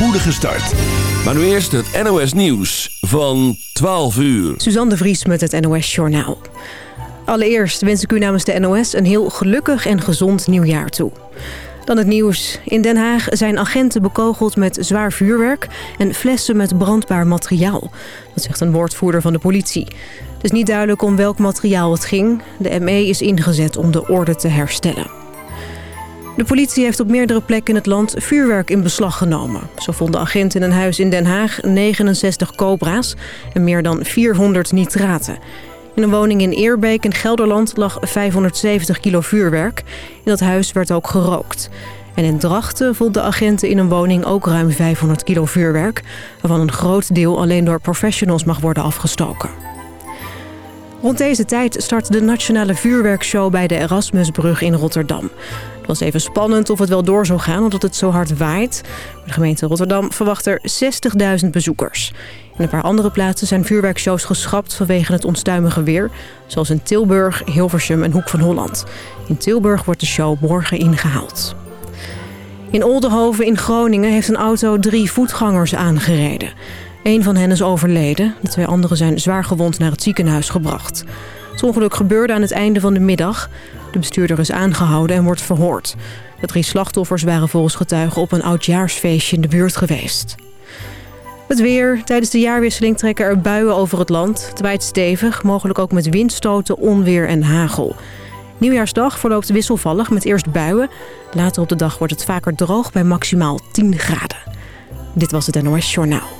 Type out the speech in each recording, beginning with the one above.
spoedige start. Maar nu eerst het NOS Nieuws van 12 uur. Suzanne de Vries met het NOS Journaal. Allereerst wens ik u namens de NOS een heel gelukkig en gezond nieuwjaar toe. Dan het nieuws. In Den Haag zijn agenten bekogeld met zwaar vuurwerk... en flessen met brandbaar materiaal. Dat zegt een woordvoerder van de politie. Het is niet duidelijk om welk materiaal het ging. De ME is ingezet om de orde te herstellen. De politie heeft op meerdere plekken in het land vuurwerk in beslag genomen. Zo vonden agenten in een huis in Den Haag 69 cobra's en meer dan 400 nitraten. In een woning in Eerbeek in Gelderland lag 570 kilo vuurwerk. In dat huis werd ook gerookt. En in Drachten vonden agenten in een woning ook ruim 500 kilo vuurwerk... waarvan een groot deel alleen door professionals mag worden afgestoken. Rond deze tijd start de nationale vuurwerkshow bij de Erasmusbrug in Rotterdam. Was even spannend of het wel door zou gaan omdat het zo hard waait. De gemeente Rotterdam verwacht er 60.000 bezoekers. In een paar andere plaatsen zijn vuurwerkshows geschrapt vanwege het onstuimige weer. Zoals in Tilburg, Hilversum en Hoek van Holland. In Tilburg wordt de show morgen ingehaald. In Oldenhoven in Groningen heeft een auto drie voetgangers aangereden. Een van hen is overleden. De twee anderen zijn zwaar gewond naar het ziekenhuis gebracht. Het ongeluk gebeurde aan het einde van de middag. De bestuurder is aangehouden en wordt verhoord. De drie slachtoffers waren volgens getuigen op een oudjaarsfeestje in de buurt geweest. Het weer. Tijdens de jaarwisseling trekken er buien over het land. Het stevig, mogelijk ook met windstoten, onweer en hagel. Nieuwjaarsdag verloopt wisselvallig met eerst buien. Later op de dag wordt het vaker droog bij maximaal 10 graden. Dit was het NOS Journaal.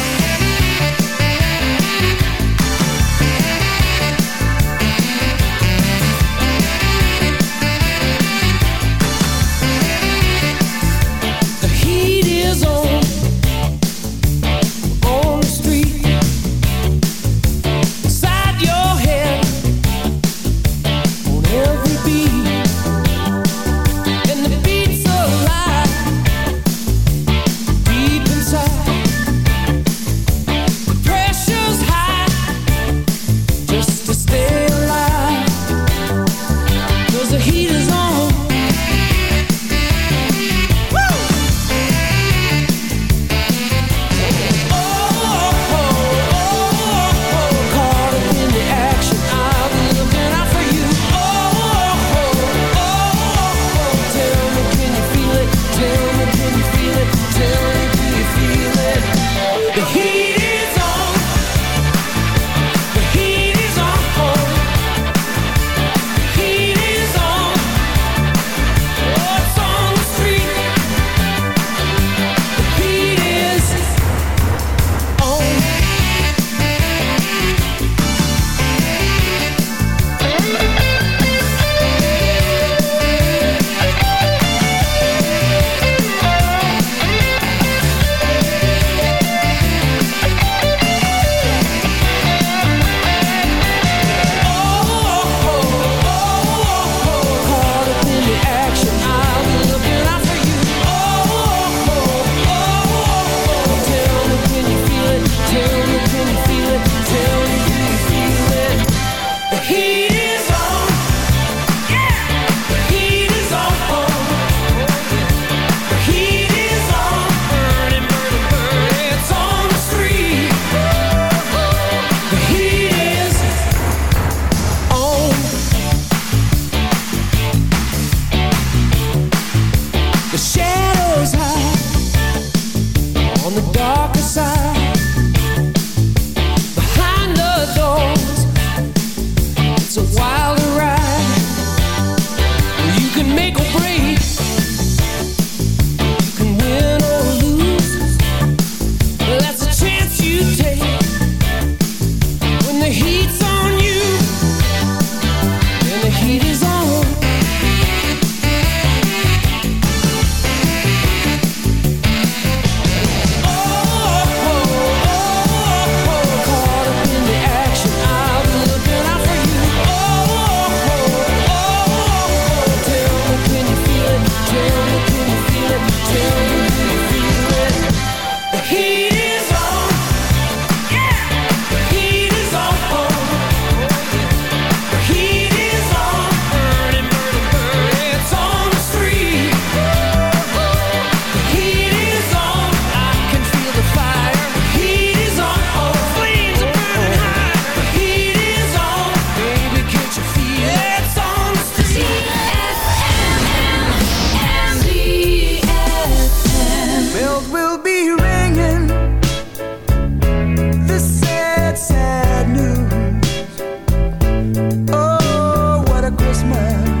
Christmas.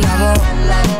Love.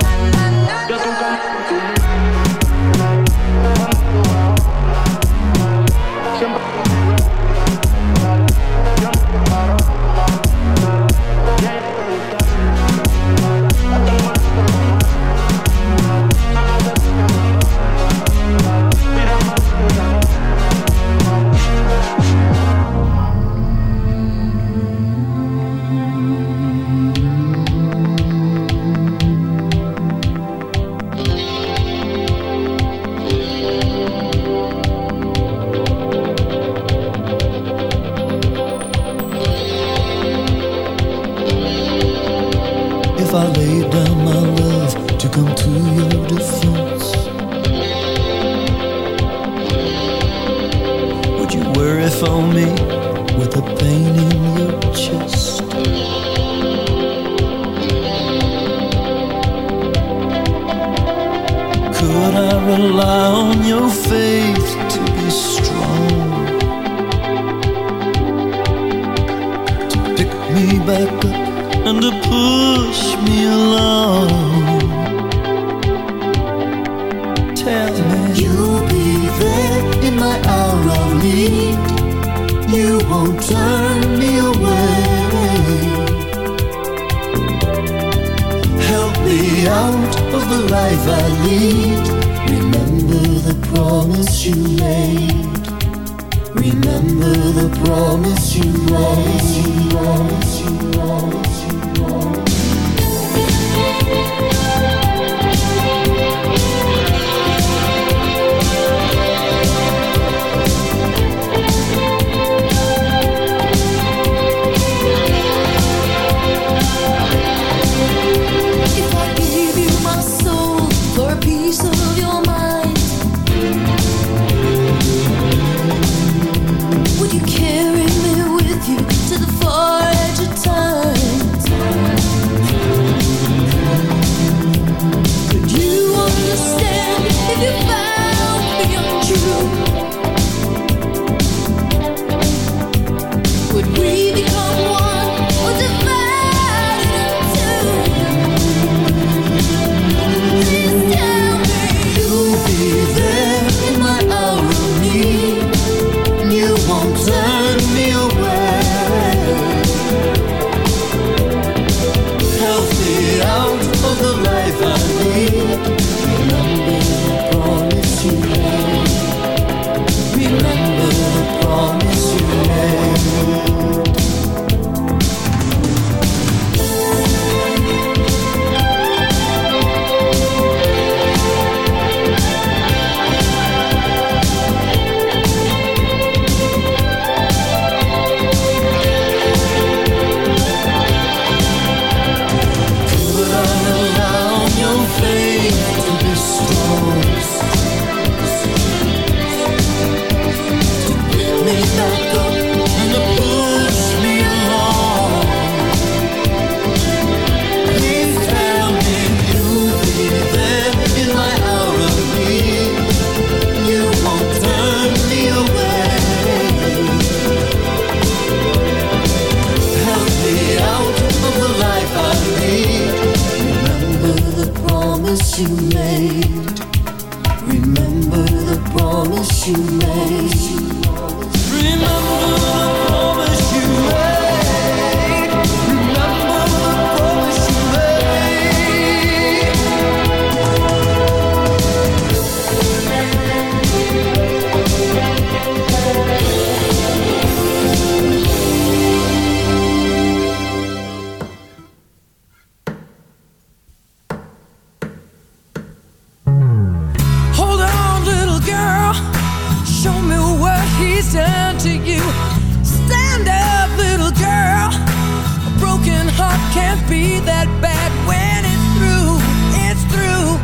be that bad when it's through, it's through.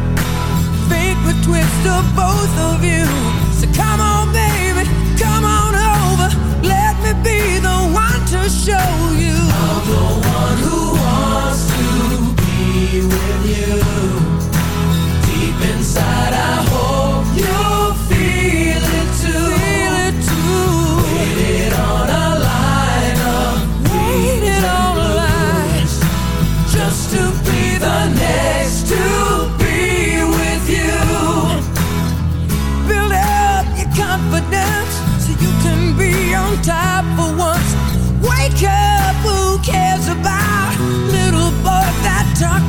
Fate would twist of both of you.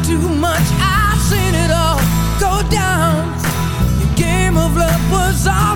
too much. I've seen was all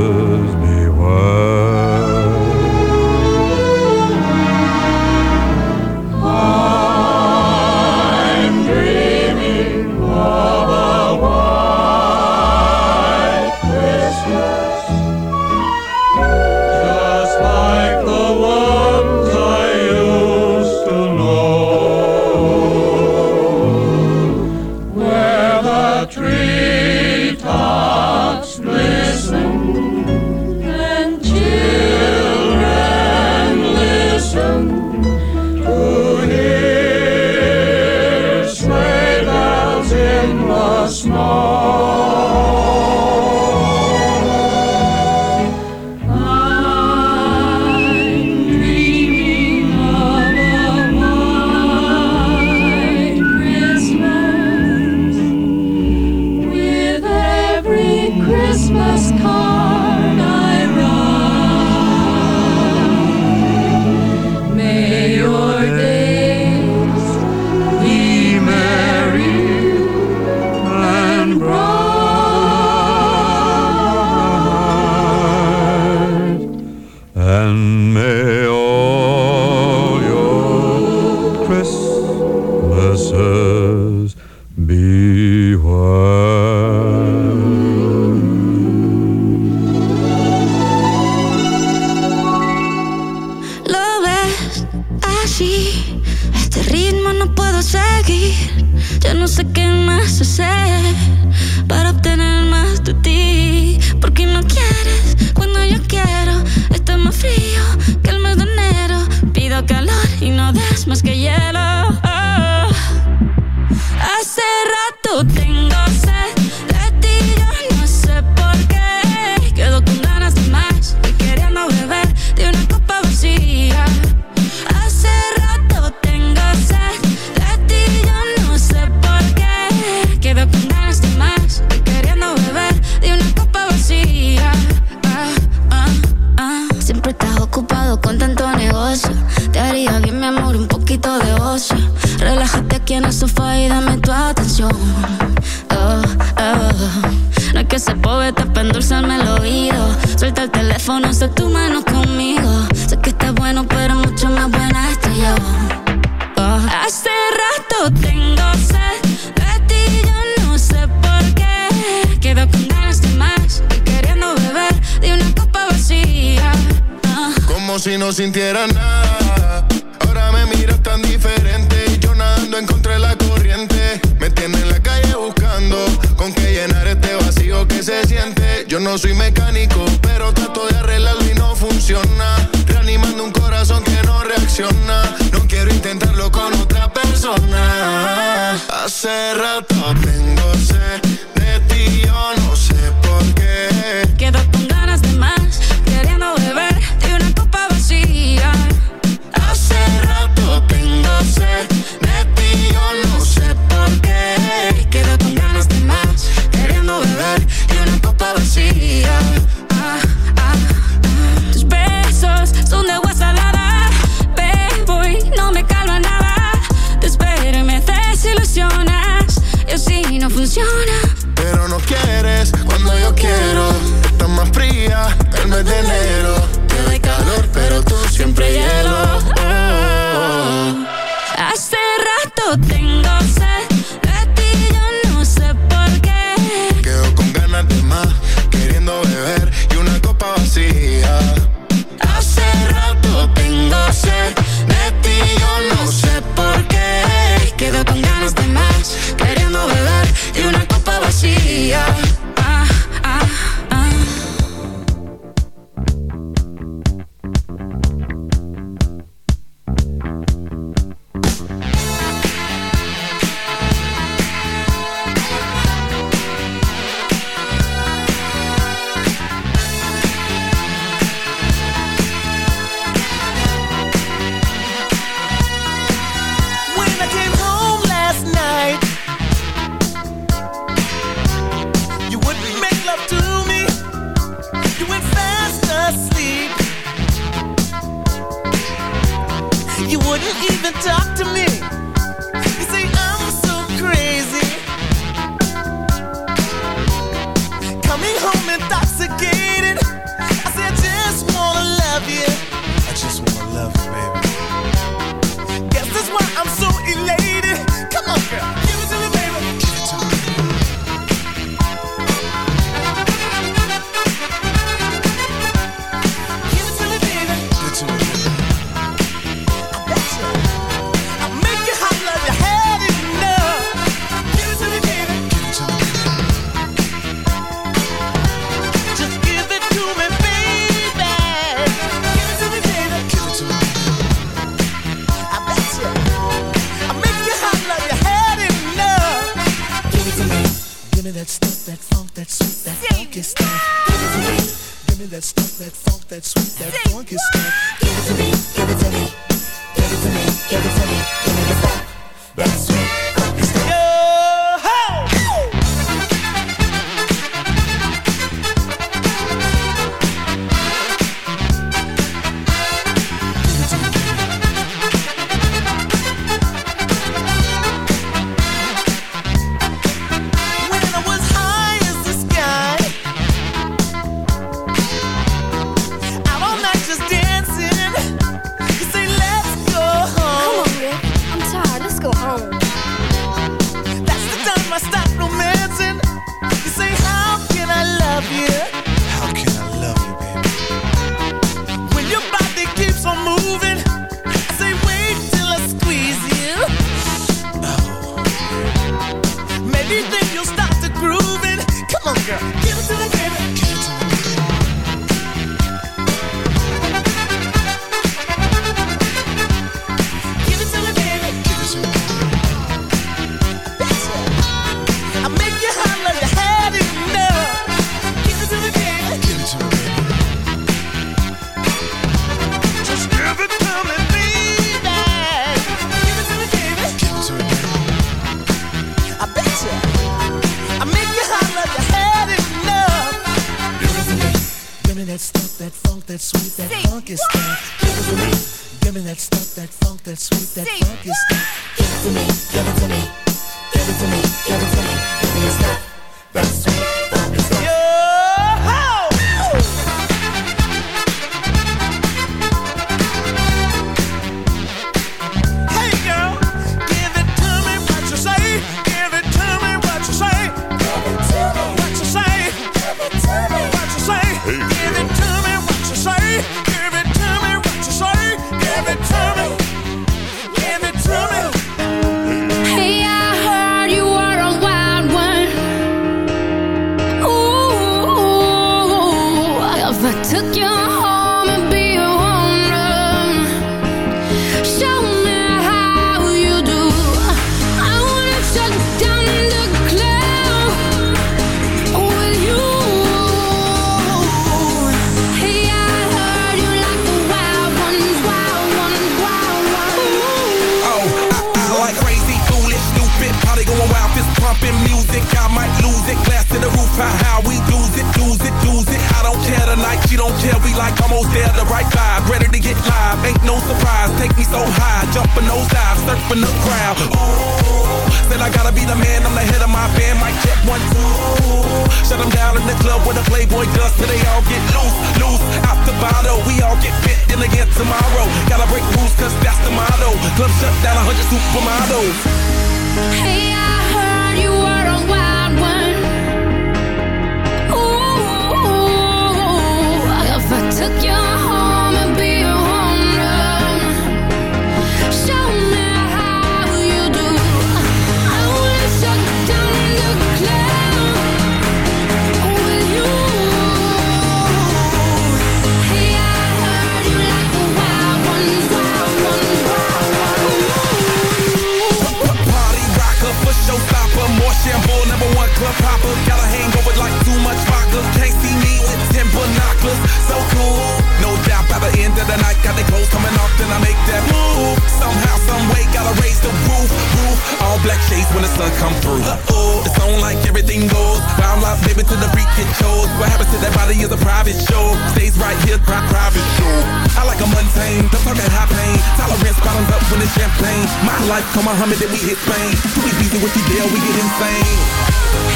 sun come through. Uh-oh. It's on like everything goes. Wild life, baby, to the freak it shows. What happens to that body is a private show. Stays right here, pri private show. I like a mundane, don't talk that high pain. Tolerance bottoms up when it's champagne. My life, come on, Muhammad, then we hit Spain. Too easy with you, deal, we get insane.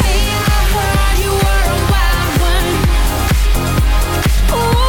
Hey, I heard you were a wild one. Ooh.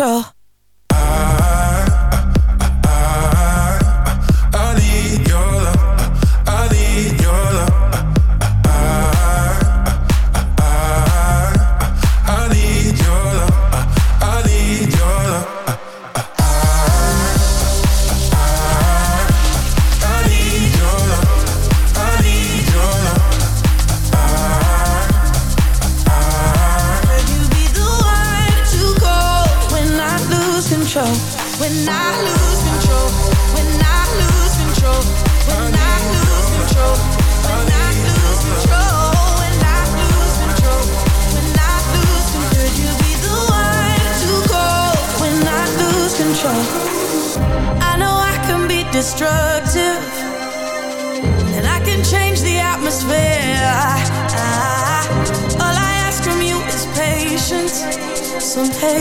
Control?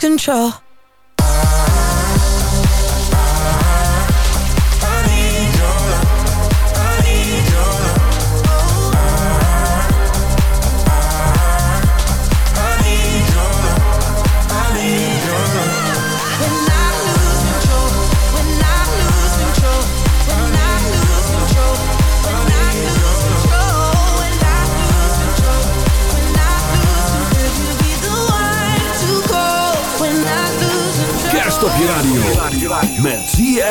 Control?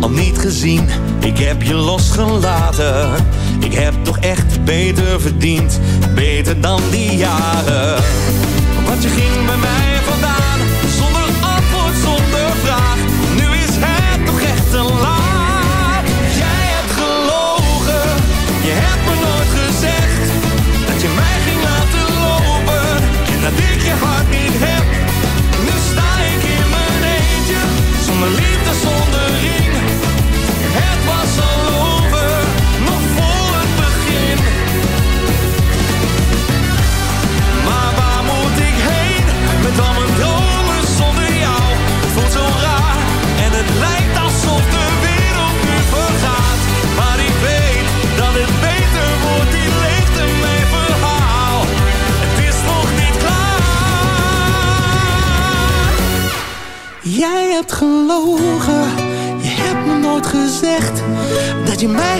al niet gezien. Ik heb je losgelaten. Ik heb toch echt beter verdiend. Beter dan die jaren. Wat je ging bij mij. demais.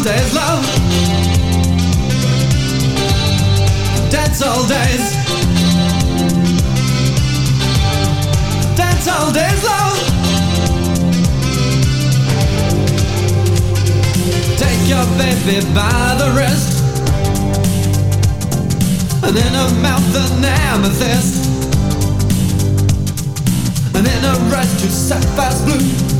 all days, love. Dance all days. Dance all days, love. Take your baby by the wrist. And in her mouth an amethyst. And in her red to sapphire blue.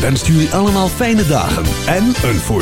wenst jullie allemaal fijne dagen en een voorspel.